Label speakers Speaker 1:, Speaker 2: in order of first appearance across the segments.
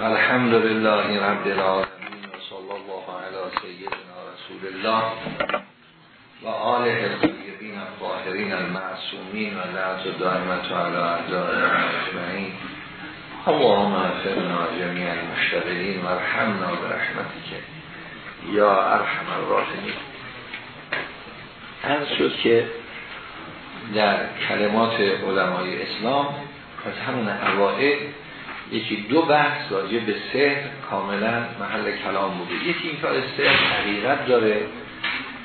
Speaker 1: الحمد لله رب العالمين وصلى الله على سيدنا رسول الله و آله الطیبین الطاهرین المعصومین و لعت دائمت على اعدائنا اجمعین اللهم اغفرنا جميع المشتغلین و ارحمنا برحمتك یا ارحم الراحمین هر که در کلمات علمای اسلام از همون اوائل یکی دو بحث راجع به سحر کاملا محل کلام بوده. یکی این کار سحر حقیقت داره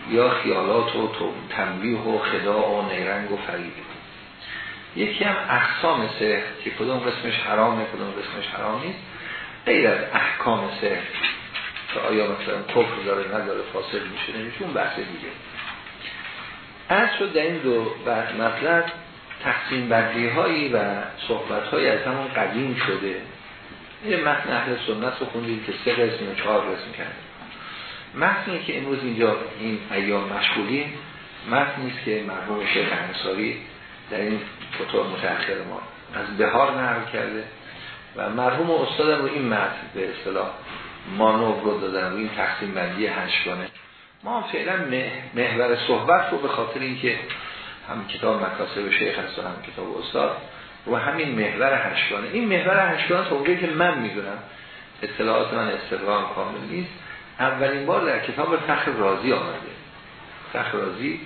Speaker 1: یا خیالات و تنبیه و خداع و نیرنگ و فرید یکی هم اقسام سحر که کدوم قسمش حرامه کدوم قسمش حرام نیست غیر از احکام سحر که آیا مثلا کفر داره نداره فاصل میشه نمیشه اون بحث دیگه. از شد در این دو مطلب تقسیم بندی هایی و صحبت هایی از همون قدیم شده. این متن اهل سنت رو خوندید که سه قسم و چهار قسم کرده متنی که امروز اینجا این ایام مشغولی متن نیست که مرحوم شیخ انصاری در این کتاب متأخر ما از بهار نقل کرده و مرحوم استادم رو این متن به اصطلاح مانو رو دادن رو این تقسیم بندی هشتانه ما فعلا محور صحبت رو به خاطر اینکه هم کتاب مکاسب شیخ هست و هم کتاب استاد و همین محور هشتانه این محور هشتانه تا اونجایی که من می‌دونم اطلاعات من استقرام کامل نیست. اولین بار در کتاب فخر رازی آمده. فخر رازی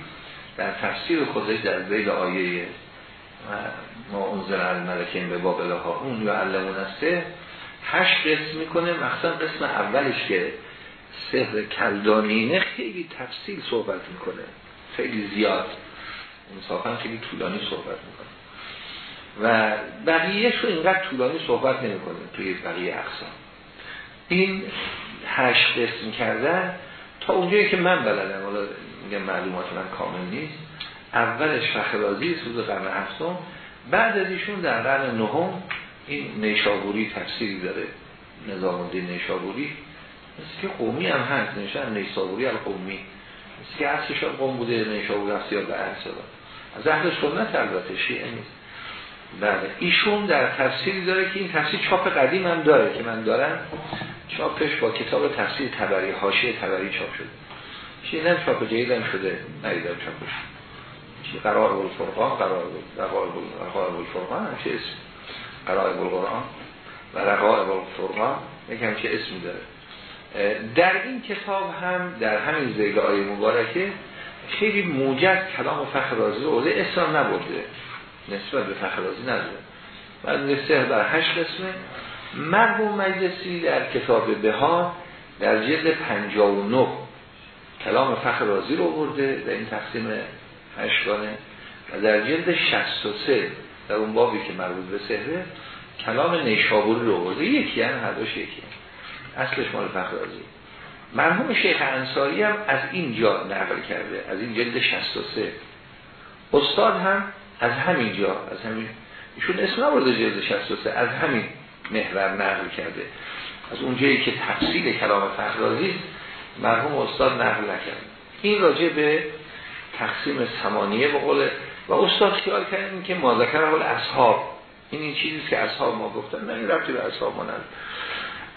Speaker 1: در تفسیر خودش در زیل آیه ما اون زن ملکین به بابله ها اون یا علمون هسته هشت قسم می‌کنه مخصوصا قسم اولش که سهر کلدانینه خیلی تفصیل صحبت می‌کنه. خیلی زیاد. انصافا خیلی طولانی صحبت می‌کنه. و بقیهش رو اینقدر طولانی صحبت نمی‌کنه توی بقیه اقسام. این هشت قسم کردن تا اونجایی که من بلدم حالا میگم معلومات من کامل نیست. اولش فخرازی سوز قرن هفتم. بعد از ایشون در قرن نهم این نیشابوری تفسیری داره نظام الدین نیشابوری. مثل که قومی هم هست نشان نیشابوری القومی. مثل که اصلش قوم بوده نیشابوری رفتی به اصلا از اهل سنت البته شیعه نیست. بله. ایشون در تفسیری داره که این تفسیر چاپ قدیم هم داره که من دارم. چاپش با کتاب تفسیر تبری حاشیه تبری چاپ شده. شیعه چاپ جدیدم شده ندیدم چاپش چی؟ قرار بول فرقان قرار بول قرار بول فرقان چه اسم؟ قرار بول قرآن و رقای بول فرقان یکم چه اسمی داره. در این کتاب هم در همین زیل آیه مبارکه خیلی موجز کلام فخر رازی رو اوله اسلام نبرده. نسبت به فخر رازی نداره. و نسبت بر هشت قسمه. مرحوم مجلسی در کتاب بهار در جلد 59 کلام فخر رازی رو برده در این تقسیم هشتانه و در جلد 63 در اون بابی که مربوط به سهره کلام نیشابوری رو برده. یکی هم هر یکی. اصلش مال فخر رازی مرحوم شیخ انصاری هم از این جا نقل کرده از این جلد 63 استاد هم از همین جا از همین ایشون اسم نبرده جلد 63 از همین محور نقل کرده. از اونجایی که تفصیل کلام فخرازی مرحوم استاد نقل نکرد این راجع به تقسیم سمانیه به قول و استاد خیال کردیم که ماذکر حال اصحاب. این این چیزی که اصحاب ما گفتن من این رفتی به اصحاب ما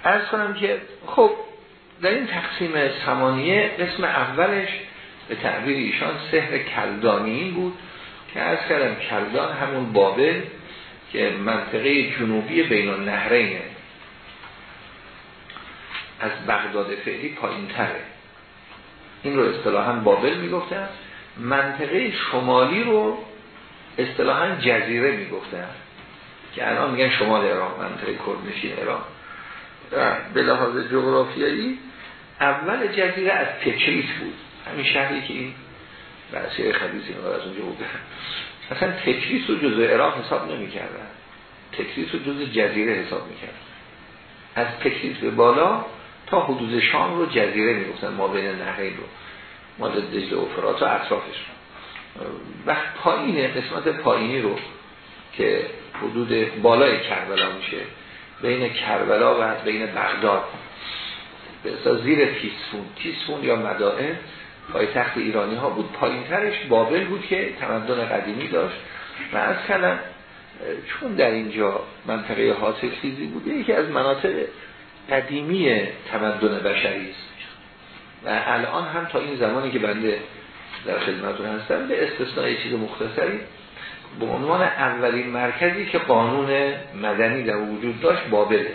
Speaker 1: از کنم که خب در این تقسیم سمانیه قسم اولش به تعبیر ایشان سحر کلدانی بود که از کردم کلدان همون بابل که منطقه جنوبی بین النهرینه از بغداد فعلی پایین تره این رو اصطلاحا بابل می‌گفتن. منطقه شمالی رو اصطلاحا جزیره می‌گفتن. که الان میگن شمال ایران منطقه کردنشین ایران. به لحاظ جغرافیایی اول جزیره از تکریس بود. همین شهری که این بحثی خبیزی از اونجا بود اصلا تکریس رو جزء عراق حساب نمی کردن تکریس رو جزء جزیره حساب می کردن از تکریس به بالا تا حدود شام رو جزیره می گفتن ما بین نهرین رو ما دجله و فرات و اطرافش و پایین قسمت پایینی رو که حدود بالای کربلا میشه بین کربلا و بین بغداد. به زیر تیسفون تیسفون یا مدائن پای تخت ایرانی ها بود. پایین ترش بابل بود که تمدن قدیمی داشت. و از کلم چون در اینجا منطقه حاصل خیزی بوده یکی از مناطق قدیمی تمدن بشری است. و الان هم تا این زمانی که بنده در خدمتون هستم به استثناء چیز مختصری به عنوان اولین مرکزی که قانون مدنی در وجود داشت بابله.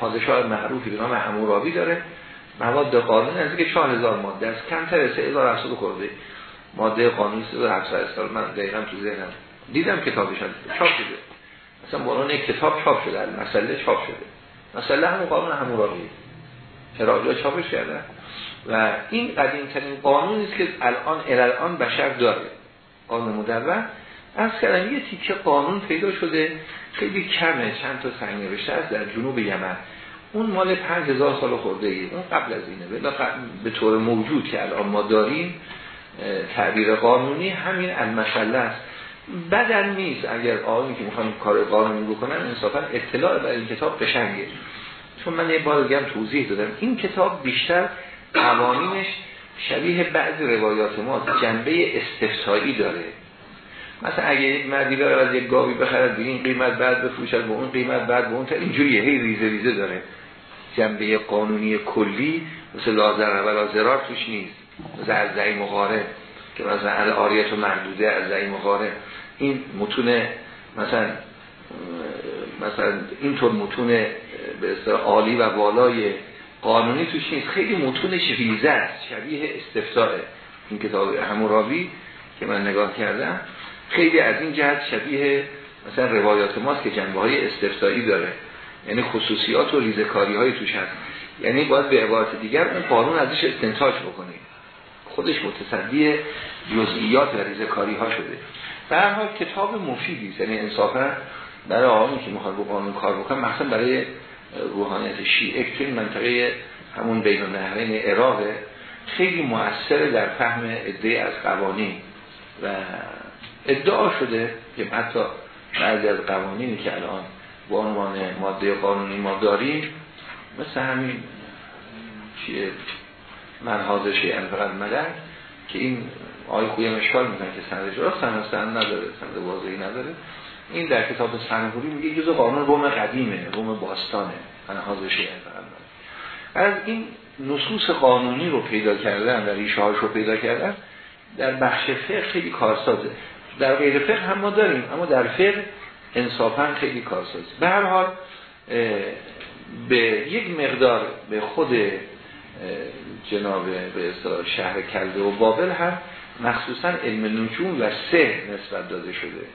Speaker 1: پادشاه معروفی به نام حمورابی داره. مواد قانون از که 4000 ماده است. کمتر از 3700 خورده. ماده قانون 3700 سال من دقیقا تو ذهنم دیدم کتابش چاپ شده. مثلا بران کتاب چاپ شده. مسئله چاپ شده. مسئله همون قانون حمورابی اراجا چاپش کردن؟ و این قدیم ترین قانونی است که الان الان بشر داره. قانون مدون از کردن یه تیکه قانون پیدا شده. خیلی کمه چند تا سنگ نوشته است در جنوب یمن. اون مال 5000 سال خورده ای اون قبل از اینه. به طور موجود که الان ما داریم تعبیر قانونی همین المشله است. بدن نیست. اگر آقایی که می‌خوان کار قانونی بکنن انصافا اطلاع بر این کتاب قشنگه. چون من یه بار دیگه توضیح دادم. این کتاب بیشتر قوانینش شبیه بعض روایات ما جنبه استفسایی داره. مثلا اگه یک مردی بره از یک گاوی بخرد به این قیمت بعد بفروشد به اون قیمت بعد به اون تا اینجوریه. هی ریزه ریزه داره. جنبه قانونی کلی مثل لازر و لازرار توش نیست. مثل از زعی مقاره که مثلا آریت و مردوده از زعی مقاره این متون مثلا مثلا اینطور متون به عالی و بالای قانونی توش نیست. خیلی متونش ریزه است. شبیه استفتاء این کتاب هموراوی که من نگاه کردم. خیلی از این جهت شبیه مثلا روایات ماست که جنبه های استفتایی داره. یعنی خصوصیات و ریزکاری های توش هست. یعنی باید به عبارت دیگر اون قانون ازش استنتاج بکنیم خودش متصدی جزئیات و ریزکاری ها شده هر حال کتاب مفیدی یعنی انصافا برای آقایی که می‌خواد با قانون کار بکنه مثلا برای روحانیت شیعه که منطقه همون بین النهرین عراق خیلی مؤثر در فهم عده از قوانین و ادعا شده که حتی بعضی از قوانینی که الان با عنوان ماده قانونی ما داریم مثل همین چیه فقط مدن که این آی خویم اشکال می‌کنه که سندش را سند سند نداره سند واضحی نداره. این در کتاب سنهوری میگه جزء قانون روم قدیمه روم باستانه. منحاظ شیعه فقط از این نصوص قانونی رو پیدا کردن و ریشه رو پیدا کردن در بخش فقه خیلی کارسازه. در غیر فقه هم ما داریم اما در فقه انصافا خیلی کارساز به هر حال به یک مقدار به خود جناب به شهر کلده و بابل هم مخصوصا علم نجوم و سه نسبت داده شده.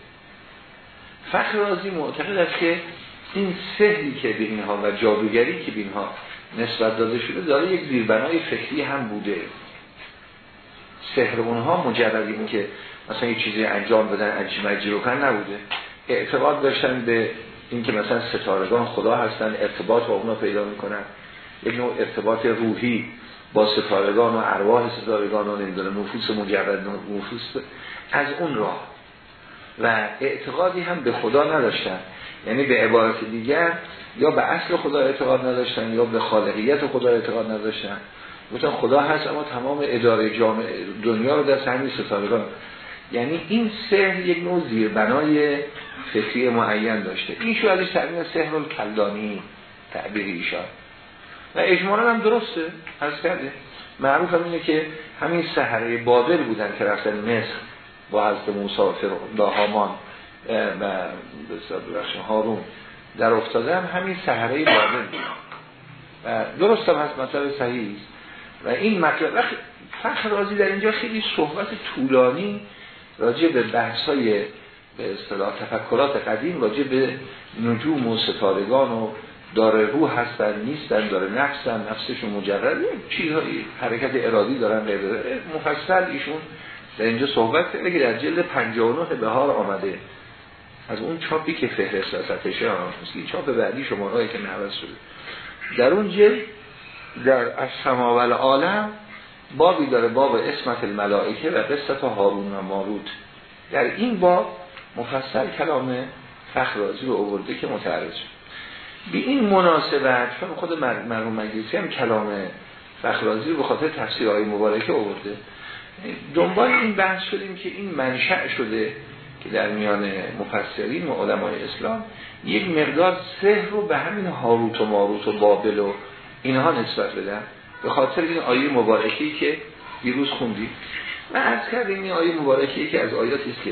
Speaker 1: فخر رازی معتقد است که این سهری که به اینها و جادوگری که به اینها نسبت داده شده داره یک زیربنای فکری هم بوده. سهر اونها مجردی که مثلا یه چیزی انجام بدن عجی مجی رو نبوده. اعتقاد داشتن به اینکه مثلا ستارگان خدا هستن ارتباط با اونا پیدا می‌کنن. یک نوع ارتباط روحی با ستارگان و ارواح ستارگان و نمی‌دونه نفوس مجرد نفوس. از اون راه. و اعتقادی هم به خدا نداشتن. یعنی به عبارت دیگر یا به اصل خدا اعتقاد نداشتن یا به خالقیت خدا اعتقاد نداشتن. گفتن خدا هست اما تمام اداره جامعه دنیا رو در همین ستارگان یعنی این سحر یک نوع زیربنای فکری معین داشته. این شو ازش تعبیر سحر الکلدانی تعبیر ایشان. و اجمالا هم درسته از کرده. معروف هم اینه که همین سحره بابل بودن که رفتن مصر با حضرت موسی و هامان و هارون در افتاده هم همین سحره بابل و درست هم هست مطلب صحیح و این مطلب فخر رازی در اینجا خیلی صحبت طولانی راجع به بحث های به اصطلاح تفکرات قدیم راجع به نجوم و ستارگان و داره روح هستن نیستن داره نفسن نفسشون مجرد چیزهایی حرکت ارادی دارن مفصل ایشون در اینجا صحبت کرده که در جلد 59 بهار آمده. از اون چاپی که فهرست وسطشه چاپ بعدی شمارهایی که نوز شده. در اون جلد در از سماول عالم بابی داره باب اسمت الملائکه و قصت هارون و ماروت. در این باب مفصل کلام فخرازی رو آورده که متعرض به این مناسبت چون خود مرحوم مجلسی هم کلام فخرازی رو به خاطر تفسیرهای مبارکه آورده. دنبال این بحث شدیم که این منشأ شده که در میان مفسرین و علمای اسلام یک مقدار سحر رو به همین هاروت و ماروت و بابل و اینها نسبت بدن. به خاطر این آیه مبارکی که دیروز خوندیم. و از کردیم این آیه مبارکی که از آیاتی که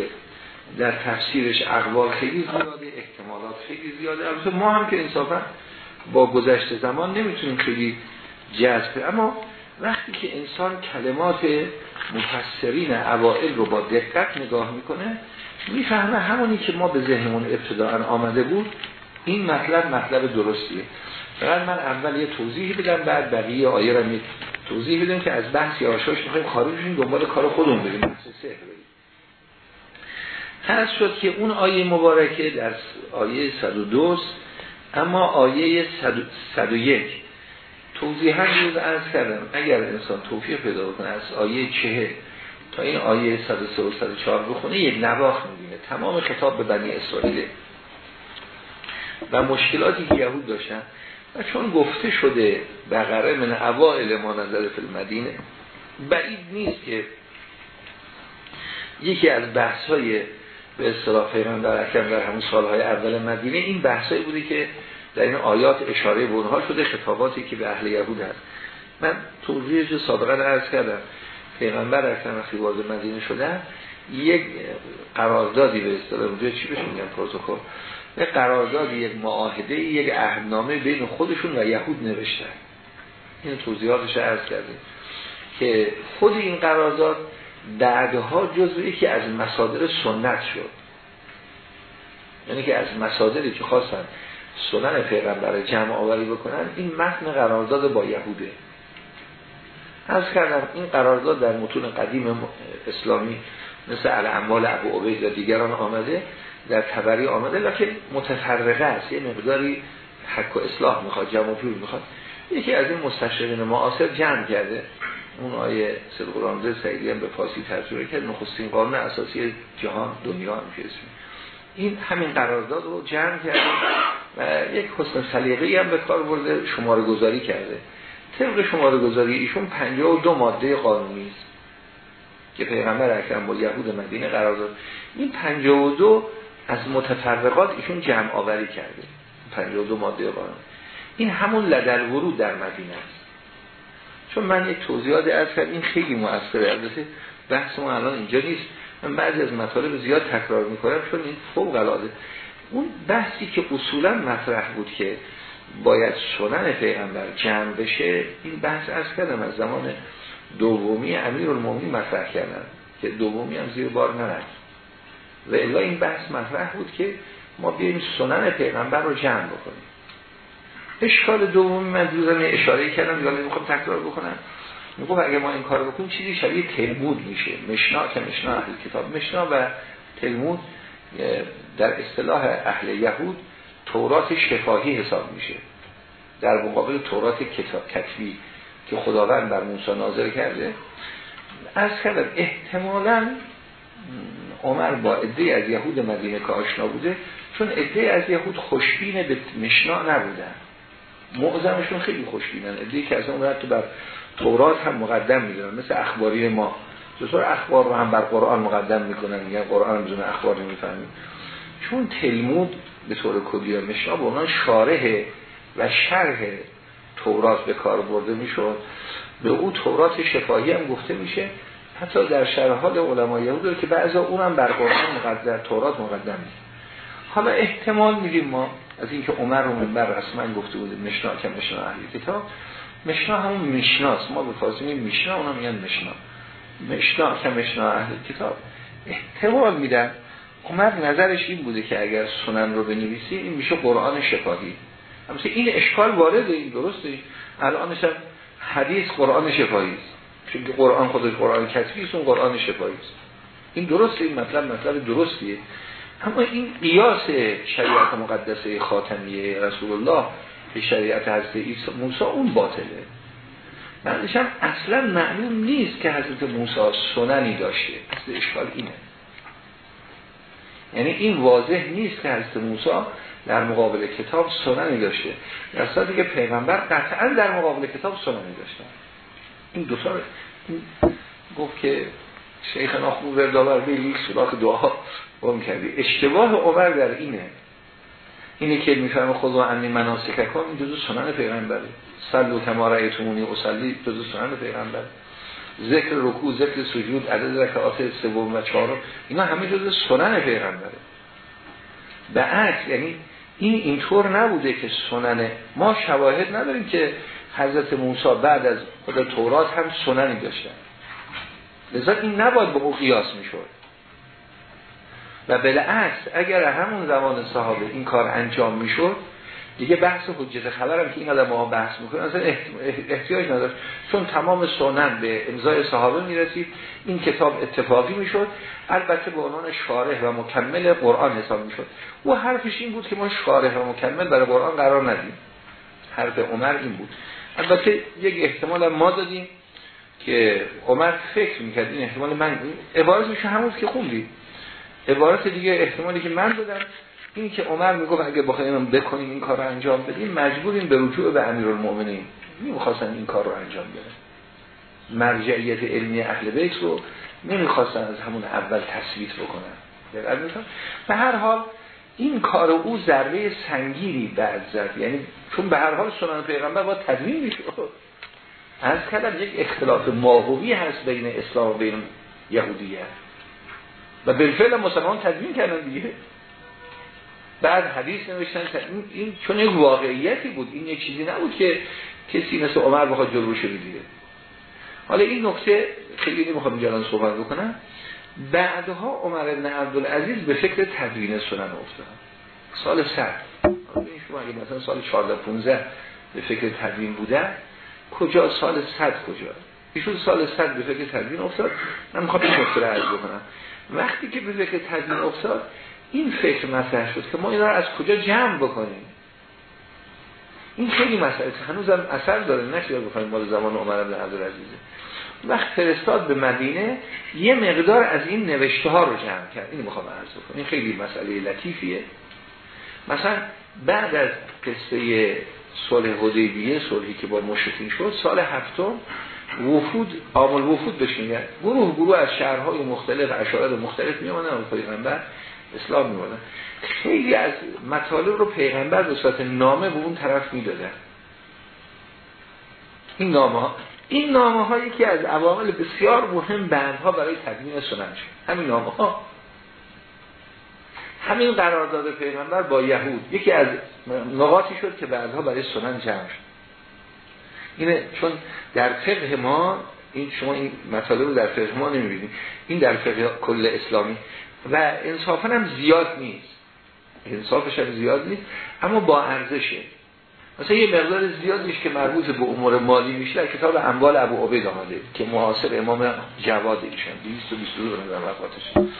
Speaker 1: در تفسیرش اقوال خیلی زیاده احتمالات خیلی زیاده. البته ما هم که انصافا با گذشته زمان نمی‌تونیم خیلی جذب اما وقتی که انسان کلمات مفسرین اوائل رو با دقت نگاه می‌کنه می‌فهمه همونی که ما به ذهنمون ابتداعا آمده بود این مطلب مطلب درستیه. فقط من اول یه توضیحی بدم بعد بقیه آیه رو می توضیح بدم که از بحث یاشاش می‌خوایم خارج بشیم دنبال کار خودمون بریم. بحث سحر بریم. شد که اون آیه مبارکه در آیه 102 اما آیه 101 توضیح هم روز ارز کردم اگر انسان توفیق پیدا کنه از آیه چه تا این آیه 103 و 104 بخونه یک نواخ می‌بینه. تمام خطاب به بنی اسرائیل. و مشکلاتی که یهود داشتن و چون گفته شده بقره من اوائل ما نظر فی المدینه بعید نیست که یکی از بحث های به اصطلاح پیغمبر اکرم در همون سالهای اول مدینه این بحثایی بوده که در این آیات اشاره به اونها شده خطاباتی که به اهل یهود هست. من توضیحش سابقا عرض کردم. پیغمبر اکرم وقتی وارد مدینه شده یک قراردادی به اصطلاح اونجا چی بهش میگن؟ پروتکل. یک قراردادی یک معاهده یک عهدنامه بین خودشون و یهود نوشتن. این توضیحاتش عرض کردیم که خود این قرارداد بعدها جزو یکی از مصادر سنت شد. یعنی که از مصادری که خواستن سنن پیغمبر جمع آوری بکنن این متن قرارداد با یهوده. از کردم این قرارداد در متون قدیم اسلامی مثل الاموال ابو عبید و دیگران آمده در تبری آمده لکن متفرقه است. یه مقداری حق و اصلاح می‌خواد جمع جور می‌خواد. یکی از این مستشرقین معاصر جمع کرده. اون آیه سلقرانزه سعیدی هم به فارسی ترجمه کرد نخستین قانون اساسی جهان دنیا هم این همین قرارداد رو جمع کرده و یک حسن سلیقه هم به کار برده شماره گذاری کرده. طبق شماره گذاری ایشون 52 ماده قانونی است که پیغمبر اکرم با یهود مدینه قرار داد. این 52 از متفرقات ایشون جمع آوری کرده. 52 ماده قانون. این همون لدل ورود در مدینه است. چون من یک توضیحات از کردم این خیلی مؤثره. البته بحث ما الان اینجا نیست. من بعضی از مطالب زیاد تکرار می‌کنم چون این فوق العاده. اون بحثی که اصولا مطرح بود که باید سنن پیغمبر جمع بشه این بحث از کردم از زمان دومی امیر المومنی مطرح کردن که دومی هم زیر بار نرد و الا این بحث مطرح بود که ما بیاییم سنن پیغمبر رو جمع بکنیم. اشکال دومی من دوزم اشاره کردم یا نمی‌خوام تکرار بکنم. میگم اگه ما این کار بکنیم چیزی شبیه تلمود میشه. مشنا که مشنا اهل کتاب مشنا و تلمود در اصطلاح اهل یهود تورات شفاهی حساب میشه. در مقابل تورات کتاب کتبی که خداوند بر موسی ناظر کرده. از کردم احتمالا عمر با عده از یهود مدینه که آشنا بوده چون عده از یهود خوشبین به مشنا نبودن. معظمشون خیلی خوشبینن. عده که از اون تو بر تورات هم مقدم می‌دونن مثل اخباری ما. چطور اخبار رو هم بر قرآن مقدم می‌کنن میگن قرآن بدون اخبار نمی‌فهمیم چون تلمود به طور کلی و مشنا به اونها شارح و شرح تورات به کار برده می‌شد. به او تورات شفاهی هم گفته میشه. حتی در شرحال علمای یهود که بعضا اونم بر قرآن مقدم تورات مقدم میشه حالا احتمال میگیم ما از اینکه عمر رو بر رسما گفته بود مشنا که مشنا اهلی کتاب. مشنا همون مشناست ما به فارسی میگیم مشنا اونا میگن مشنا مشنا که مشنا اهل کتاب. احتمال میدن. عمر نظرش این بوده که اگر سنن رو بنویسی این میشه قرآن شفاهی. همچنین این اشکال وارده این درسته. الانش هم حدیث قرآن شفاهی است. چون قرآن خودش قرآن کتبی است اون قرآن شفاهی است. این درسته این مطلب مطلب درستیه. اما این قیاس شریعت مقدسه خاتمیه رسول الله به شریعت حضرت موسی اون باطله. بعدش هم اصلا معلوم نیست که حضرت موسی سننی داشته. اصل اشکال اینه. یعنی این واضح نیست که حضرت موسی در مقابل کتاب سننی داشته. در که پیغمبر قطعا در مقابل کتاب سننی داشته. این دو تا گفت که شیخ ناخون ورداور به یک سراخ دعا گم کردی. اشتباه عمر در اینه. اینه که میفرمه خدا انی مناسک کن این جزو سنن پیغمبره. صلو کما رأیتمونی اصلی جزو سنن پیغمبر. ذکر رکوع ذکر سجود عدد رکعات سوم و چهارم اینا همه جزو سنن پیغمبره. به عکس یعنی این اینطور نبوده که سنن. ما شواهد نداریم که حضرت موسی بعد از خود تورات هم سننی داشتن. لذا این نباید به او قیاس می‌شد. و بالعکس اگر همون زمان صحابه این کار انجام می‌شد دیگه بحث حجت خبرم که این آدم ما بحث می‌کنه اصلا احتیاج نداشت. چون تمام سنن به امضای صحابه می‌رسید این کتاب اتفاقی می‌شد. البته به عنوان شارح و مکمل قرآن حساب می‌شد. او حرفش این بود که ما شارح و مکمل برای قرآن قرار ندیم. حرف عمر این بود. البته یک احتمال ما دادیم که عمر فکر می‌کرد این احتمال من عبارت میشه همون که خوندید عبارت دیگه احتمالی که من دادم این که عمر می‌گفت اگه بخوایم بکنیم این کار رو انجام بدیم مجبوریم به رجوع به امیرالمومنین نمی‌خواستن این کار رو انجام بدن. مرجعیت علمی اهل بیت رو نمی‌خواستن از همون اول تصویت بکنن. به هر حال این کار او ذره سنگیری بعد زد یعنی چون به هر حال سنن پیغمبر با تدوین میشه از کلم یک اختلاف ماهوی هست بین اسلام و بین یهودیت و بالفعل مسلمان تدوین کردن دیگه. بعد حدیث نوشتن این, این چون یک واقعیتی بود این یک چیزی نبود که کسی مثل عمر بخواد جلوش بگیره. حالا این نکته خیلی نمی‌خوام اینجا صحبت بکنم. بعدها عمر بن عبدالعزیز به فکر تدوین سنن افتاد. سال 100 شما اگه مثلا سال 14 15 به فکر تدوین بودن کجا سال 100 کجا؟ ایشون سال 100 به فکر تدوین افتاد. من می‌خوام این نکته عرض بکنم. وقتی که به فکر تدوین افتاد این فکر مطرح شد که ما این را از کجا جمع بکنیم؟ این خیلی مسئله. هنوزم اثر داره. نشده بخوایم مال زمان عمر بن عبدالعزیزه. وقت فرستاد به مدینه یه مقدار از این نوشته ها رو جمع کرد. این می‌خوام عرض بکنم. این خیلی مسئله لطیفیه. مثلا بعد از قصه صلح حدیبیه صلحی که با مشرکین شد سال هفتم وفود عامل وفود بشین گروه گروه از شهرهای مختلف اشارات مختلف می آمدن پیغمبر اسلام می خیلی از مطالب رو پیغمبر به صورت نامه به اون طرف می‌دادن. این نامه این نامه هایی که از عوامل بسیار مهم بعدها برای تدوین سنن شد همین نامه ها همین قرارداد پیغمبر با یهود. یکی از نقاطی شد که بعدها برای سنن جمع شد. اینه چون در فقه ما این شما این مطالب رو در فقه ما نمی‌بینید. این در فقه کل اسلامی. و انصافا هم زیاد نیست. انصافش هم زیاد نیست. اما با ارزشه. مثلا یه مقدار زیادیش که مربوط به امور مالی میشه. در کتاب اموال ابو عبید آمده که معاصر امام جواد ایشون 222 رو وفاتش.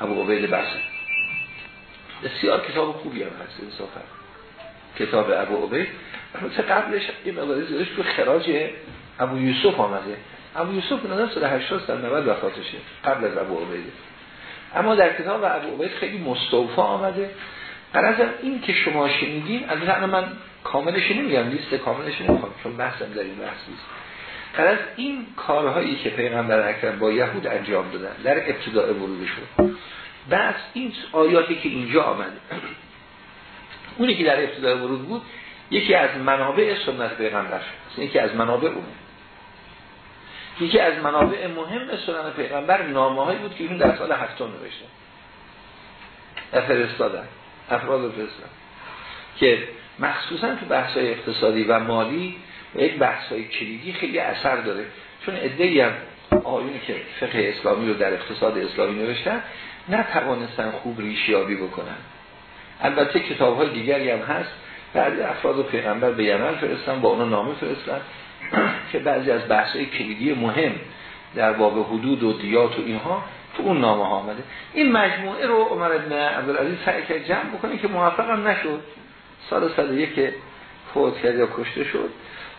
Speaker 1: ابو عبید بس بسیار کتاب خوبی هم هست انصافا. کتاب ابو عبید. مثل قبلش یه مقداری زیادش تو خراج ابو یوسف آمده. ابو یوسف نظر سال 80 سال 90 وفاتشه قبل از ابو عبید. اما در کتاب ابو عبید خیلی مستوفا آمده. قرازم این که شما شنیدین از من کاملش نمیگم لیست کاملش نمی‌خوام چون بحثم در این بحث نیست. قرار این کارهایی که پیغمبر اکرم با یهود انجام دادن در ابتداء ورودشون بس این آیاتی که اینجا آمده. اونی که در ابتداء ورود بود یکی از منابع سنت پیغمبر یکی از منابع اونه یکی از منابع مهم سنت پیغمبر نامه بود که این در سال هفتم نوشته. در فرستادن. افراد فرستادن که مخصوصا تو بحث های اقتصادی و مالی و یک بحث کلیدی خیلی اثر داره. چون ادهی هم آیونی که فقه اسلامی رو در اقتصاد اسلامی نوشتن نتوانستن خوب ریشیابی بکنن. البته کتاب های دیگری هم هست. بعضی افراد و پیغمبر به یمن فرستن با اونا نامه فرستن که بعضی از بحث های کلیدی مهم در باب حدود و دیات و اینها تو اون نامه ها آمده. این مجموعه رو عمر ابن عبدالعزیز سعی کرد جمع بکنه که موفق هم نشد. سال 101 که فوت کرد یا کشته شد.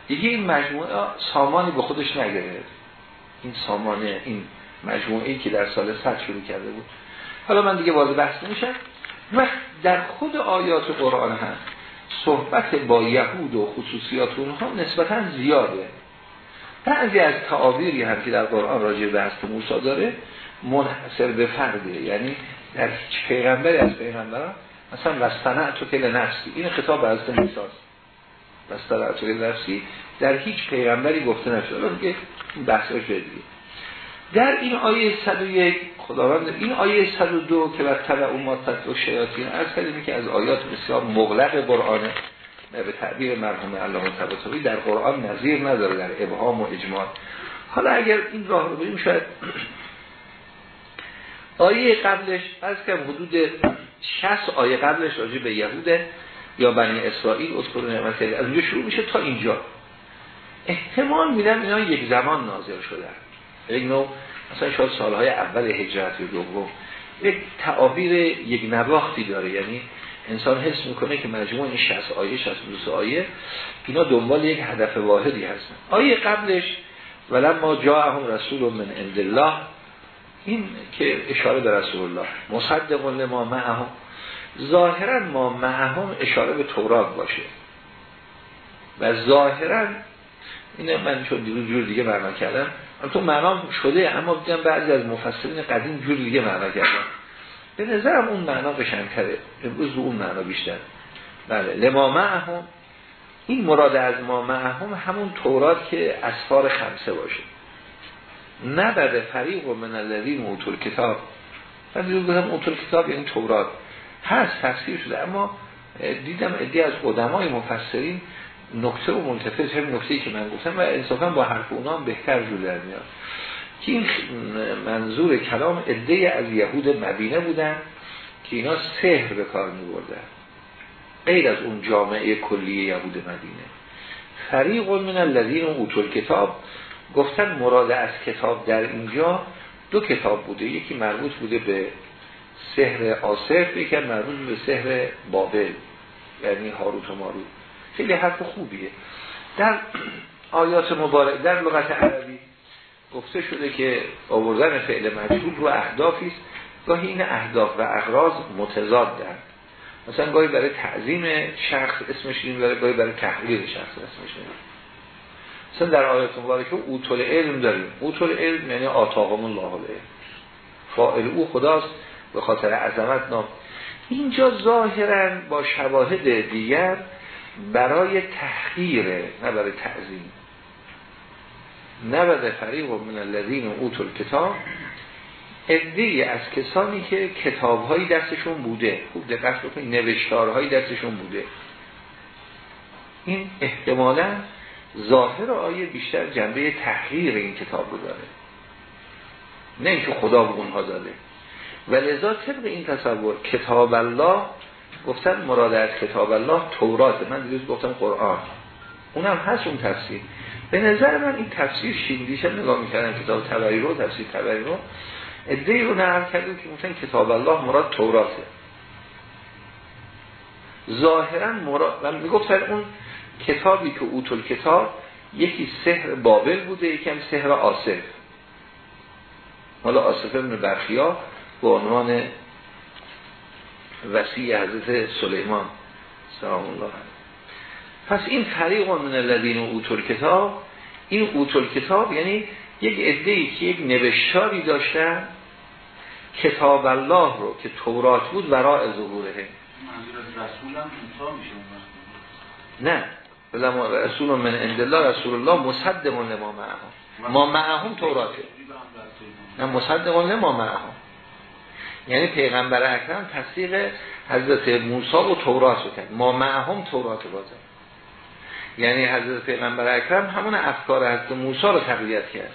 Speaker 1: دیگه این مجموعه سامانی به خودش نگرفت. این سامانه این مجموعه ای که در سال 100 شروع کرده بود. حالا من دیگه واضح بحث نمیشم. و در خود آیات قرآن هست صحبت با یهود و خصوصیات اونها نسبتا زیاده. بعضی از تعابیری هم که در قرآن راجع به هست موسی داره منحصر به فرده یعنی در هیچ پیغمبری از پیغمبران مثلا وستنع تو کل نفسی. این خطاب از موسی است وستنع تو کل نفسی در هیچ پیغمبری گفته نشده. که بحثش دیگه. در این آیه 101 خداوند این آیه 102 که بر تبع اومات و شیاطین از کلمی که از آیات بسیار مغلق قرآنه. به تعبیر مرحوم علامه طباطبایی در قرآن نظیر نداره در ابهام و اجمال حالا اگر این راه رو بریم شاید آیه قبلش از که حدود 60 آیه قبلش راجع به یهوده یا بنی اسرائیل اذکر نعمت از اونجا شروع میشه تا اینجا. احتمال میدم اینا یک زمان نازل شدن یک نوع مثلا شاید سالهای اول هجرت یا دوم. یک تعابیر یک نواختی داره. یعنی انسان حس می‌کنه که مجموع این 60 آیه 62 آیه اینا دنبال یک هدف واحدی هستن. آیه قبلش ولما جاءهم رسول من عند الله این که اشاره به رسول الله مصدق لما معهم. ظاهرا ما معهم اشاره به تورات باشه. و ظاهرا اینه من چون دیروز جور دیگه معنا کردم. تو معنا شده اما دیدم بعضی از مفسرین قدیم جور دیگه معنا کردم به نظرم اون معنا قشنگتره. امروز اون معنا بیشتر. بله لما معهم. این مراد از ما معهم همون تورات که اسفار خمسه باشه. نبده فریق و من الذین اوتول کتاب من دیروز گفتم اوتول کتاب یعنی تورات. هست تفسیر شده اما دیدم ادی از قدمای مفسرین نکته و ملتفت هم نکته که من گفتم و انصافا با حرف اونا هم بهتر جور در میاد. که این منظور کلام عده از یهود مدینه بودن که اینا سحر به کار می بردن غیر از اون جامعه کلی یهود مدینه. فریق من الذین اوتول کتاب گفتن مراد از کتاب در اینجا دو کتاب بوده. یکی مربوط بوده به سحر آصف یکی مربوط به سحر بابل یعنی هاروت و ماروت. خیلی حرف خوبیه. در آیات مبارک در لغت عربی گفته شده که آوردن فعل مجهول رو اهدافی است. گاهی این اهداف و اغراض متضادن مثلا گاهی برای تعظیم شخص اسمش می‌بره گاهی برای تحقیر شخص اسمش می‌بره مثلا در آیات مبارکه اوتول علم داریم. اوتول علم یعنی آتاقم الله علم. فاعل او خداست به خاطر عظمت نام. اینجا ظاهرا با شواهد دیگر برای تحقیره نه برای تعظیم. نبده فریق من الذین اوتول کتاب ادهی از کسانی که کتابهایی دستشون بوده. خوب دقت بکنید نوشتارهایی دستشون بوده. این احتمالا ظاهر آیه بیشتر جنبه تحقیر این کتاب رو داره. نه اینکه خدا به اونها داده. و لذا طبق این تصور کتاب الله گفتن مراد از کتاب الله تورات من دیروز گفتم قرآن. اونم هست اون تفسیر. به نظر من این تفسیر شیندیش نگاه می‌کردن کتاب تبری رو تفسیر تبری رو. ادهی رو نقل کردیم که مثلا کتاب الله مراد توراته. ظاهرا مراد و می‌گفتن اون کتابی که اوتول کتاب یکی سحر بابل بوده یکم سحر آصف. حالا آصف ابن برخیا به عنوان وسیع حضرت سلیمان سلام الله پس این فریق من الذین اوتول کتاب این اوتول کتاب یعنی یک ای که یک نوشتاری داشتن کتاب الله رو که تورات بود ورای ظهوره نه. رسول من الله رسول الله مصدق لما معهم. ما معهم توراته. نه مصدق لما معهم. یعنی پیغمبر اکرم تصدیق حضرت موسی و تورات رو کرد. ما معهم تورات بازه یعنی حضرت پیغمبر اکرم همون افکار حضرت موسی رو تقویت کرد.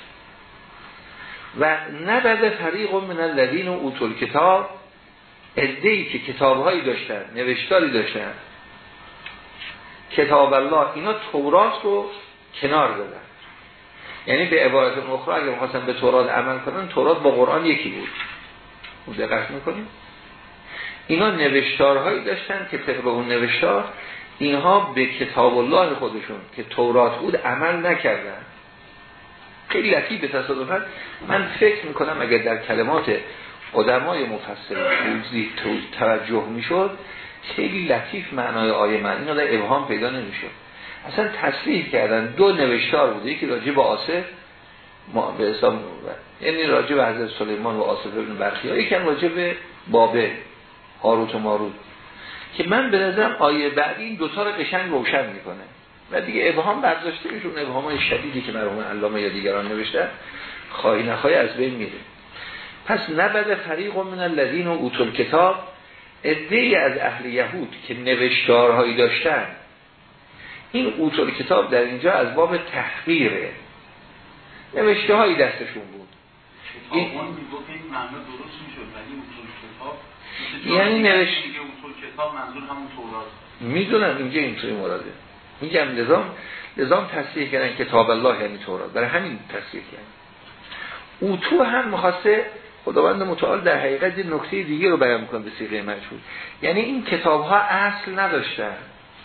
Speaker 1: و نبد فریق من الذین اوتول کتاب ادهی که کتابهایی داشتن نوشتاری داشتن کتاب الله اینا تورات رو کنار دادن. یعنی به عبارت اخرى اگه می‌خواستن به تورات عمل کنن تورات با قرآن یکی بود. خوب دقت می‌کنیم اینا نوشتارهایی داشتن که طبق اون نوشتار اینها به کتاب الله خودشون که تورات بود عمل نکردن. خیلی لطیف به تصادفت من فکر می‌کنم اگر در کلمات قدمای مفسر توجه می‌شد خیلی لطیف معنای آیه من. اینا در ابهام پیدا نمی‌شد. اصلا تصریح کردن دو نوشتار بوده. یکی راجع به آصف به اسلام یعنی راجع به حضرت سلیمان و آصف ابن برخی یکی هم راجع به بابه هاروت و ماروت. که من به نظرم آیه بعدی این دوتا رو قشنگ روشن می‌کنه. و دیگه ابهام برداشته میشه اون ابهام های شدیدی که مرحوم علامه یا دیگران نوشته خواهی نخواهی از بین میره. پس نبد فریق من الذین و اوتل کتاب ادهی از اهل یهود که نوشتارهایی داشتن. این اوتول کتاب در اینجا از باب تحقیره. نوشته هایی دستشون بود.
Speaker 2: این
Speaker 1: یعنی نوشته
Speaker 2: کتاب منظور همون تورات.
Speaker 1: می‌دونم اینجا اینطوری مراده. میگم نظام نظام تصدیح کردن کتاب الله یعنی تورات. برای همین تصدیح کردن. اوتو هم مخواسته خداوند متعال در حقیقت نکته دیگه رو بیان می‌کنه به سیغه مجهول. یعنی این کتاب ها اصل نداشتن.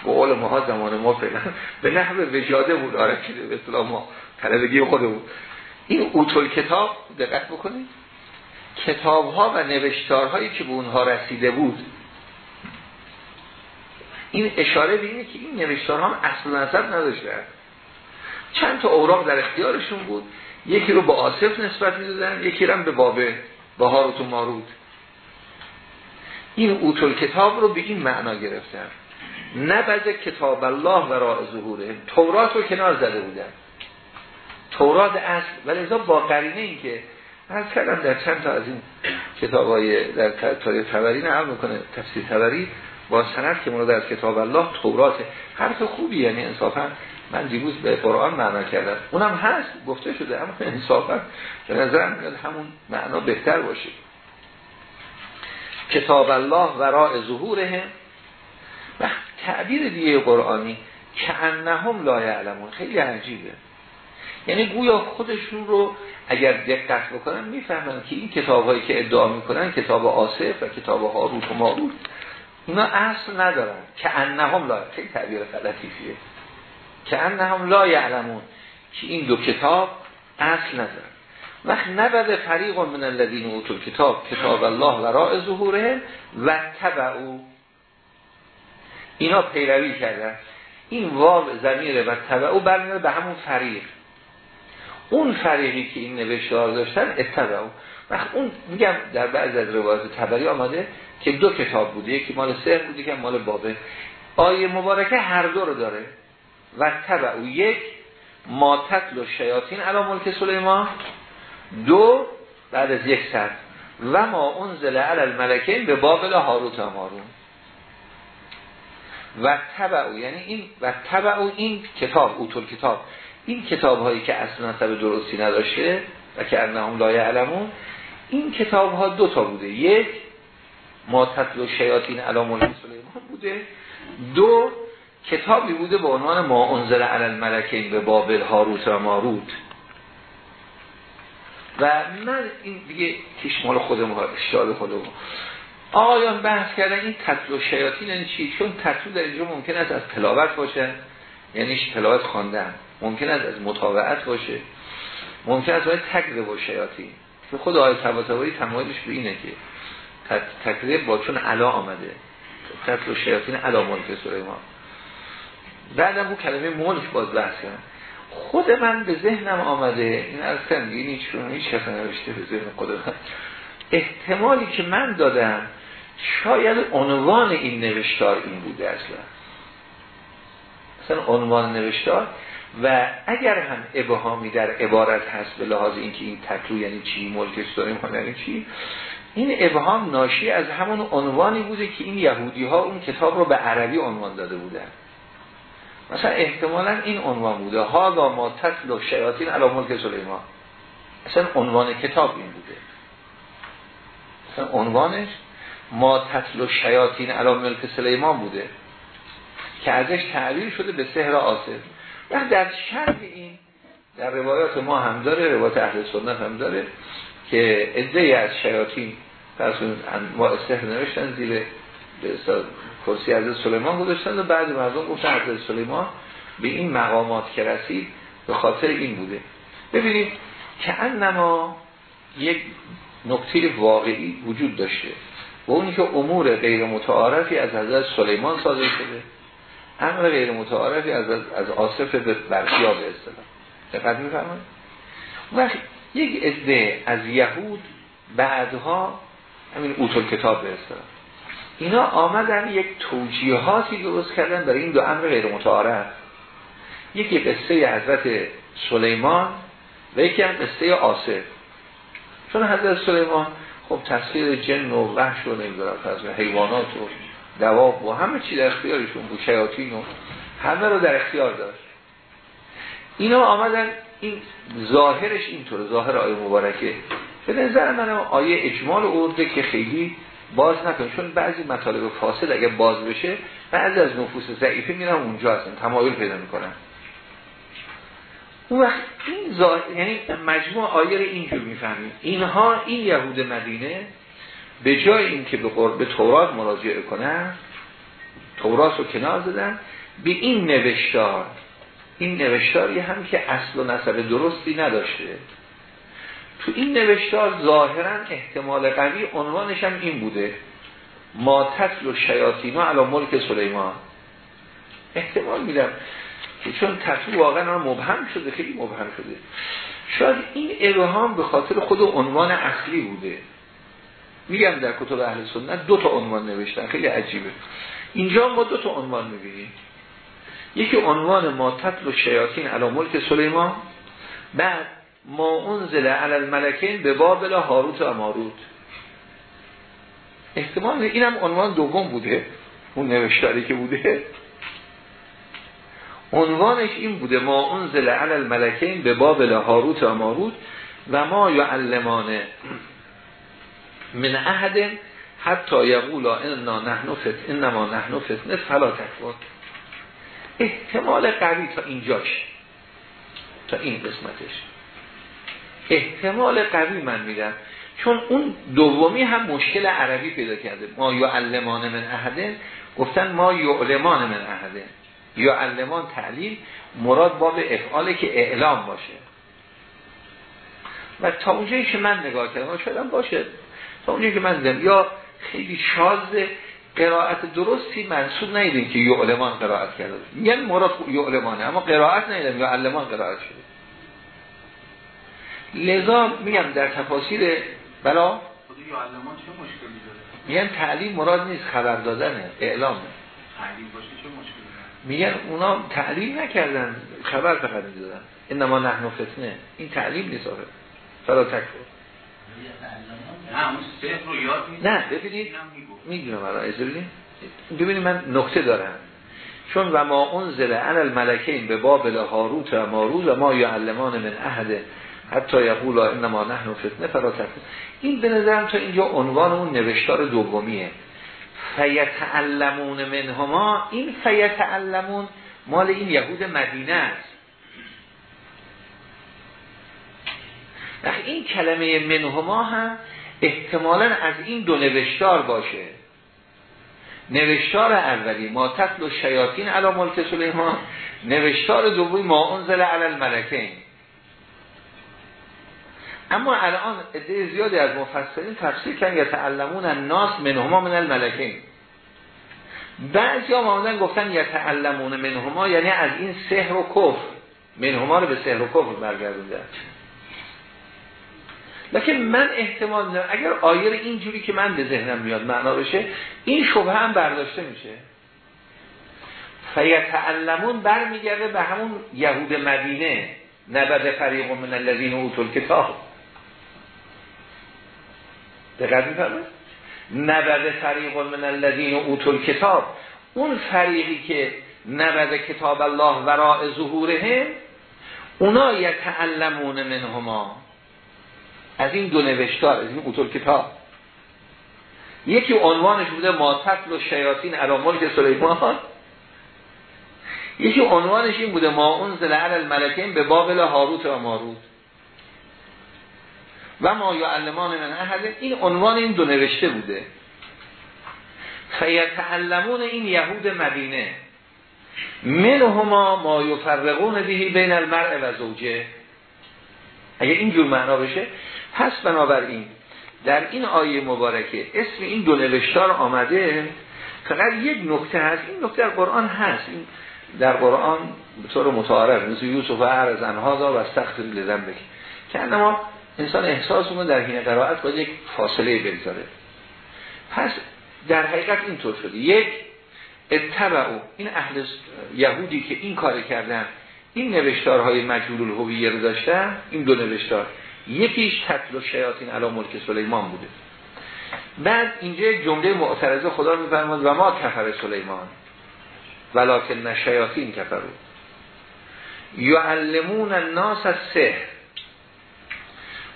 Speaker 1: به قول ما زمان ما فعلا به نحو وجاده بود. آره به اصطلاح ما طلبگی خودمون این اوتول کتاب دقت بکنید. کتاب ها و نوشتارهایی که به اونها رسیده بود این اشاره به اینه که این نوشتارها هم اصل نظر نداشتن. چند تا اوراق در اختیارشون بود. یکی رو با آصف نسبت می‌دادن یکی رو به بابه بهارت و مارود. این اوتول کتاب رو به این معنا گرفتن. نبذ کتاب الله و راه ظهوره. تورات رو کنار زده بودن. تورات اصل. ولی با قرینه این که از کردم در چند تا از این کتاب های در تاریخ تبری نعم می‌کنه تفسیر تبری با سند که مراد از کتاب الله تورات. حرف خوبی یعنی انصافا من دیروز به قرآن معنا کردم. اونم هست گفته شده اما انصافا به نظرم میاد همون معنا بهتر باشه. کتاب الله وراء ظهوره و تعبیر دیگه قرآنی که انهم لا یعلمون. خیلی عجیبه. یعنی گویا خودشون رو اگر دقت بکنن می‌فهمن که این کتاب هایی که ادعا می‌کنن کتاب آصف و کتاب هاروت و ماروت اینا اصل ندارن. که انهم لا خیلی تعبیر فیه که انهم لا یعلمون که این دو کتاب اصل ندارن وقت نبد فریق من الذین اوتوا کتاب کتاب الله و راء ظهوره و تبعو اینا پیروی کردن. این واو زمیره و تبعو برمیاره به همون فریق. اون فریقی که این نوشتار داشتن اتبعو وقت اون میگم در بعض از روایات تبری آمده که دو کتاب بوده یکی مال سهر بوده که مال بابه. آیه مبارکه هر دو رو داره. و تبعو. یک ما تطل و شیاطین علا ملک سلیمان. دو بعد از یک سر و ما اون زل علی الملکین به بابل هاروت و مارون و تبعو یعنی این و تبعو این کتاب اوتول کتاب این کتاب هایی که اصلا نسب درستی نداشته و که انهم لا علمون این کتاب ها دو تا بوده. یک ما تطل و شیاطین علی ملک سلیمان بوده. دو کتابی بوده به عنوان ما انزل علی الملکین به بابل هاروت و ماروت. و من این دیگه کشمال خودمون اشتال خودمون. آقایان بحث کردن این تطل و شیاطین یعنی چی؟ چون تطل در اینجا ممکن است از تلاوت باشه یعنی تلاوت خواندن. ممکن است از مطابعت باشه. ممکن است باید تکذب و شیاطین. خود آیه تباتبایی تمایلش به اینه که تکذب با چون علا آمده. تطل و شیاطین علا ملک سلیمان. بعدم اون کلمه ملک باز بحث کردن خود من به ذهنم آمده این از این هیچ هیچ نوشته به ذهن خود من. احتمالی که من دادم شاید عنوان این نوشتار این بوده اصلا. اصلا عنوان نوشتار و اگر هم ابهامی در عبارت هست به لحاظ اینکه این تکلو یعنی چی ملک داریم یعنی چی این ابهام ناشی از همون عنوانی بوده که این یهودی ها اون کتاب رو به عربی عنوان داده بودن. مثلا احتمالا این عنوان بوده. ها ما تطل و شیاطین علی ملک سلیمان. اصلا عنوان کتاب این بوده. اصلا عنوانش ما تطل و شیاطین علی ملک سلیمان بوده که ازش تعبیر شده به سحر آصف. و در شرح این در روایات ما هم داره روایات اهل سنت هم داره که عده از شیاطین فرسون ما سحر نوشتن زیر کرسی حضرت سلیمان گذاشتن و بعد مردم گفتن حضرت سلیمان به این مقامات که رسید به خاطر این بوده. ببینید که انما یک نکته واقعی وجود داشته و اونی که امور غیر متعارفی از حضرت سلیمان صادر شده امر غیر متعارفی از از آصف برخیا به اصطلاح دقت میفرمایید؟ وقت یک عده از یهود بعدها همین اوتول کتاب به اصطلاح اینا آمدن یک توجیهاتی درست کردن برای این دو امر غیر متعارف. یکی قصه حضرت سلیمان و یکی هم قصه آصف. چون حضرت سلیمان خب تصویر جن و وحش و نمیدارم تصویر حیوانات و دواب و همه چی در اختیارشون بود شیاطین و همه رو در اختیار داشت. اینا آمدن این ظاهرش اینطور ظاهر آیه مبارکه. به نظر من آیه اجمال ارده که خیلی باز نکن. چون بعضی مطالب فاصل اگه باز بشه بعضی از نفوس ضعیفه میرن اونجا هستن تمایل پیدا می‌کنن. اون وقت این ظاهر یعنی مجموع آیه رو اینجور می‌فهمیم اینها این یهود مدینه به جای اینکه به قرب تورات مراجعه کنن تورات رو کنار زدن به این نوشتار این نوشتاری هم که اصل و نسب درستی نداشته. تو این نوشتار ظاهرا احتمال قوی عنوانش هم این بوده. ما تطل و شیاطینا علا ملک سلیمان. احتمال میدم که چون تطل واقعا مبهم شده خیلی مبهم شده. شاید این ابهام به خاطر خود عنوان اصلی بوده. میگم در کتب اهل سنت دو تا عنوان نوشتن خیلی عجیبه. اینجا ما دو تا عنوان می‌بینیم. یکی عنوان ما تطل و شیاطین علا ملک سلیمان بعد ما انزل علی الملکین به بابل هاروت و ماروت. احتمال اینم عنوان دوم بوده. اون نوشتاری که بوده. عنوانش این بوده ما انزل علی الملکین به بابل هاروت و ماروت و ما یعلمان من احد حتی یقولا انا نحن فت انما نحن فتنه فلا تکفر. احتمال قوی تا اینجاش تا این قسمتش. احتمال قوی من میدم. چون اون دومی هم مشکل عربی پیدا کرده. ما یعلمان من احده گفتن ما یعلمان من احده یعلمان تعلیم مراد باب افعاله که اعلام باشه. و تا اونجایی که من نگاه کردم شاید باشه. تا اونجایی که من دیدم یا خیلی شاز قرائت درستی منصوب نیدیم که یعلمان قرائت کرده میگن مراد یعلمانه اما قرائت نیدیم یعلمان قرائت شده. لذا میگم در تفاصیل بلا؟ میگن تعلیم مراد نیست خبر دادنه اعلامه میگن اونا تعلیم نکردن خبر فقط می‌دادن. انما نحن فتنه. این تعلیم نیست آخه. فلا تکفر. نه ببینید. می‌دونم الان از ببینید. ببینید من نکته دارم. چون و ما اون زل عن الملکین به بابل هاروت و ماروت و ما یعلمان من احد حتی یقول انما نحن فتنه فلا این به نظرم تا اینجا عنوان اون نوشتار دومیه. فیتعلمون منهما این فیتعلمون مال این یهود مدینه است. این کلمه منهما هم احتمالا از این دو نوشتار باشه. نوشتار اولی ما تطل و شیاطین علا ملک سلیمان. نوشتار دومی ما انزل علی الملکین. اما الان عده زیادی از مفسرین تفسیر کردن یتعلمون الناس منهما من الملکین. بعضی هم آمدن گفتن یتعلمون منهما یعنی از این سحر و کفر. منهما رو به سحر و کفر برگردونده لکن من احتمال دارم اگر آیر اینجوری که من به ذهنم میاد معنا بشه این شبه هم برداشته میشه. فیتعلمون برمیگرده به همون یهود مدینه. نبد فریق من الذین اوتول کتاب دقت میفرمایید؟ نبد فریق من الذین اوتول کتاب اون فریقی که نبد کتاب الله وراء ظهورهم اونا یتعلمون منهما. از این دو نوشتار از این اوتول کتاب یکی عنوانش بوده ما و شیاطین علی که سلیمان. یکی عنوانش این بوده ما اون علی الملکین به بابل هاروت و ماروت. و ما یعلمان من احد این عنوان این دو نوشته بوده. فیتعلمون این یهود مدینه. منهما ما یفرقون بهی بین المرء و زوجه. اگه اینجور معنا بشه پس بنابراین در این آیه مبارکه اسم این دو نوشتار آمده. فقط یک نکته هست. این نکته در قرآن هست. این در قرآن به طور متعارف مثل یوسف و عرض انها و استغفر لذنبک. که انما انسان احساس اون در حین قرائت باید یک فاصله بگذاره. پس در حقیقت اینطور شده. یک اتبعو این اهل یهودی که این کار کردن این نوشتارهای مجهول الهویه رو داشتن این دو نوشتار. یکیش تطل و شیاطین علا ملک سلیمان بوده. بعد اینجا جمله معترضه خدا میفرماد و ما کفر سلیمان ولکن نشیاطین کفرو یعلمون الناس از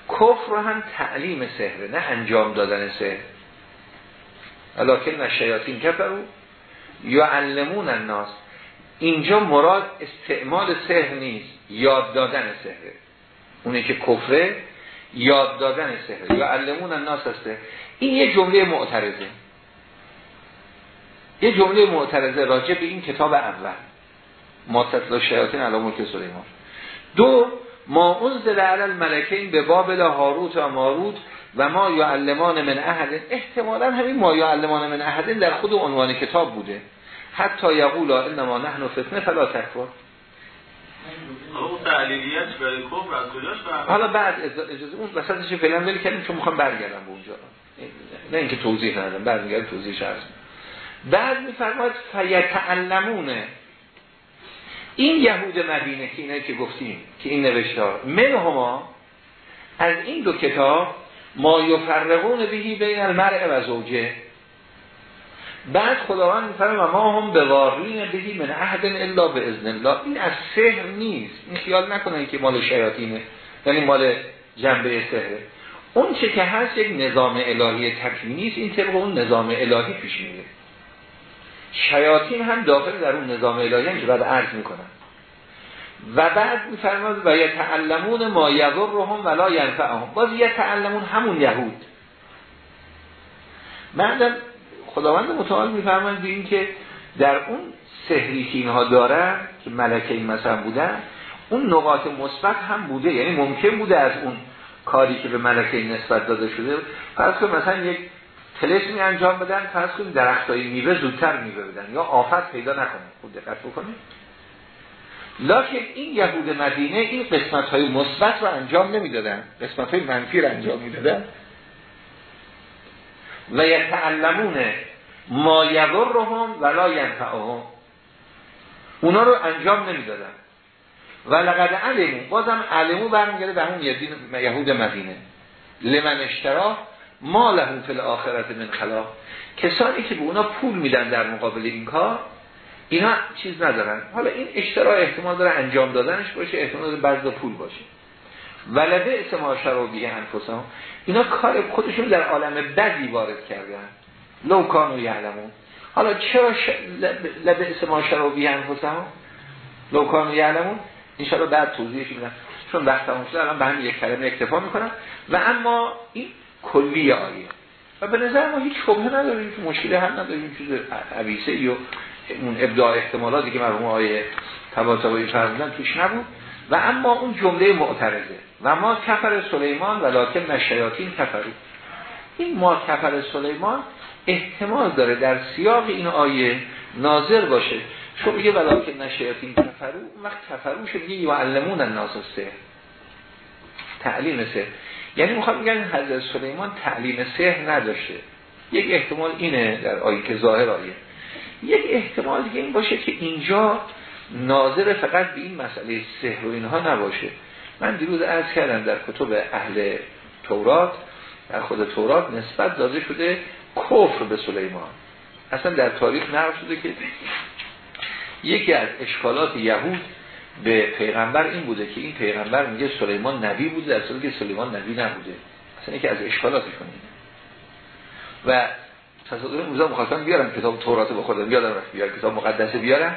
Speaker 1: کفر هم تعلیم سحره نه انجام دادن سحر. ولکن نشیاطین کفرو یعلمون الناس. اینجا مراد استعمال سحر نیست یاد دادن سحره اونه که کفره یاد دادن سحر. یا علمون الناس هسته این یه جمله معترضه. یه جمله معترضه راجع به این کتاب اول. ما تطلا شیاطین علی ملک سلیمان. دو ما انزل علی الملکین به بابل هاروت و ماروت و ما یعلمان من احد احتمالا همین ما یعلمان من احد در خود عنوان کتاب بوده. حتی یقولا انما نحن فتنه فلا تکفر. حالا بعد اجازه اون وسطش فعلا ولی کردیم چون می‌خوام برگردم به اونجا. نه اینکه توضیح ندادم برمیگردم توضیح عرض بعد میفرماید فیتعلمونه این یهود مدینه که اینه که گفتیم که این نوشتار من هما از این دو کتاب ما یفرقون بهی بین المرء و زوجه. بعد خداوند میفرمه و ما هم بوارین بهی من عهد الا به ازن الله. این از سحر نیست. این خیال نکنن که مال شیاطینه یعنی مال جنبه سحره. اون چه که هست یک نظام الهی تکوینی است این طبق اون نظام الهی پیش میره. شیاطین هم داخل در اون نظام الهی هم که بعد عرض می‌کنن و بعد میفرماد و یتعلمون ما یضرهم ولا ینفعهم. باز یتعلمون همون یهود. بعدم خداوند متعال میفرماید به که در اون سحری که اینها دارن که ملکه این مثلا بودن اون نقاط مثبت هم بوده. یعنی ممکن بوده از اون کاری که به ملکه نسبت داده شده. فرض کنید مثلا یک تلسمی انجام بدن فرض کنید درختای میوه زودتر میوه بدن یا آفت پیدا نکنه. خود دقت بکنید. لکن این یهود مدینه این قسمت های مثبت رو انجام نمی‌دادن. قسمت های منفی رو انجام می‌دادن. و یتعلمون ما هم ولا ینفعهم. اونا رو انجام نمی‌دادن. و لقد علمو بازم علمو برمیگرده به همون یهود مدینه. لمن اشترا ما لهم فی الاخرت من خلاق کسانی که به اونا پول میدن در مقابل این کار اینا چیز ندارن. حالا این اشترا احتمال داره انجام دادنش باشه احتمال داره بعض پول باشه. ولده اسم شرابی انفسان اینا کار خودشون در عالم بدی وارد کردن. لو کانو یعلمون. حالا چرا ش... لبه اسم شرابی انفسان لو کانو یعلمون. انشاءالله بعد توضیحش میدم. چون وقت هم شده الان به هم یک کلمه اکتفا می‌کنم. و اما این کلی آیه. و به نظر ما هیچ شبه نداریم که مشکلی هم نداریم چیز عویسه یا اون ابداع احتمالاتی که مرحوم آیه تباتبایی فرمودن توش نبود. و اما اون جمله معترضه. و ما کفر سلیمان و لکن نشیاطین کفرو این ما کفر سلیمان احتمال داره در سیاق این آیه ناظر باشه. چون میگه ولکن نشیاطین کفرو اون وقت کفرو شد میگه یعلمون الناس سه تعلیم سه یعنی می‌خواد بگن حضرت سلیمان تعلیم سحر نداشته. یک احتمال اینه در آیه که ظاهر آیه. یک احتمال دیگه این باشه که اینجا ناظر فقط به این مسئله سحر و اینها نباشه. من دیروز عرض کردم در کتب اهل تورات در خود تورات نسبت داده شده کفر به سلیمان. اصلا در تاریخ نقل شده که یکی از اشکالات یهود به پیغمبر این بوده که این پیغمبر میگه سلیمان نبی بوده در صورتی که سلیمان نبی نبوده. اصلا یکی از اشکالاتش کنید و تصادف موزا مخواستم بیارم کتاب تورات به خودم یادم رفت بیارم کتاب مقدسه بیارم.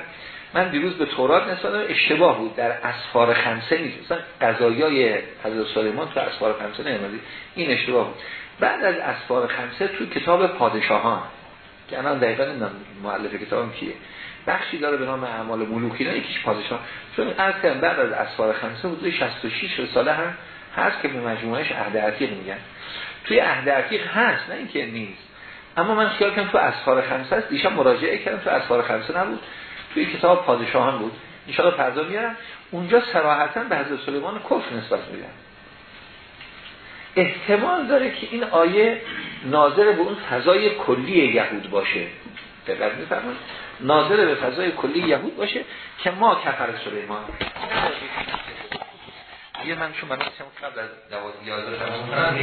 Speaker 1: من دیروز به تورات نسبت اشتباه بود. در اسفار خمسه نیست. مثلا قضایای حضرت سلیمان تو اسفار خمسه نمیدی این اشتباه بود. بعد از اسفار خمسه تو کتاب پادشاهان که الان دقیقا نمی‌دونم مؤلف کتابم کیه. بخشی داره به نام اعمال ملوکی نه یکیش پادشاه. چون از کردم بعد از اسفار خمسه حدود 66 رساله هم هست که به مجموعهش عهد عتیق میگن. توی عهد عتیق هست نه اینکه نیست. اما من خیال کنم تو اسفار خمسه است دیشب مراجعه کردم تو اسفار خمسه نبود. توی کتاب پادشاهان بود. ان فردا میارم. اونجا صراحتا به حضرت سلیمان کفر نسبت میدن احتمال داره که این آیه ناظر به اون فضای کلی یهود باشه. دقت میفرمایید. ناظر به فضای کلی یهود باشه که ما کفر سلیمان. یه من چون من قبل از 12 11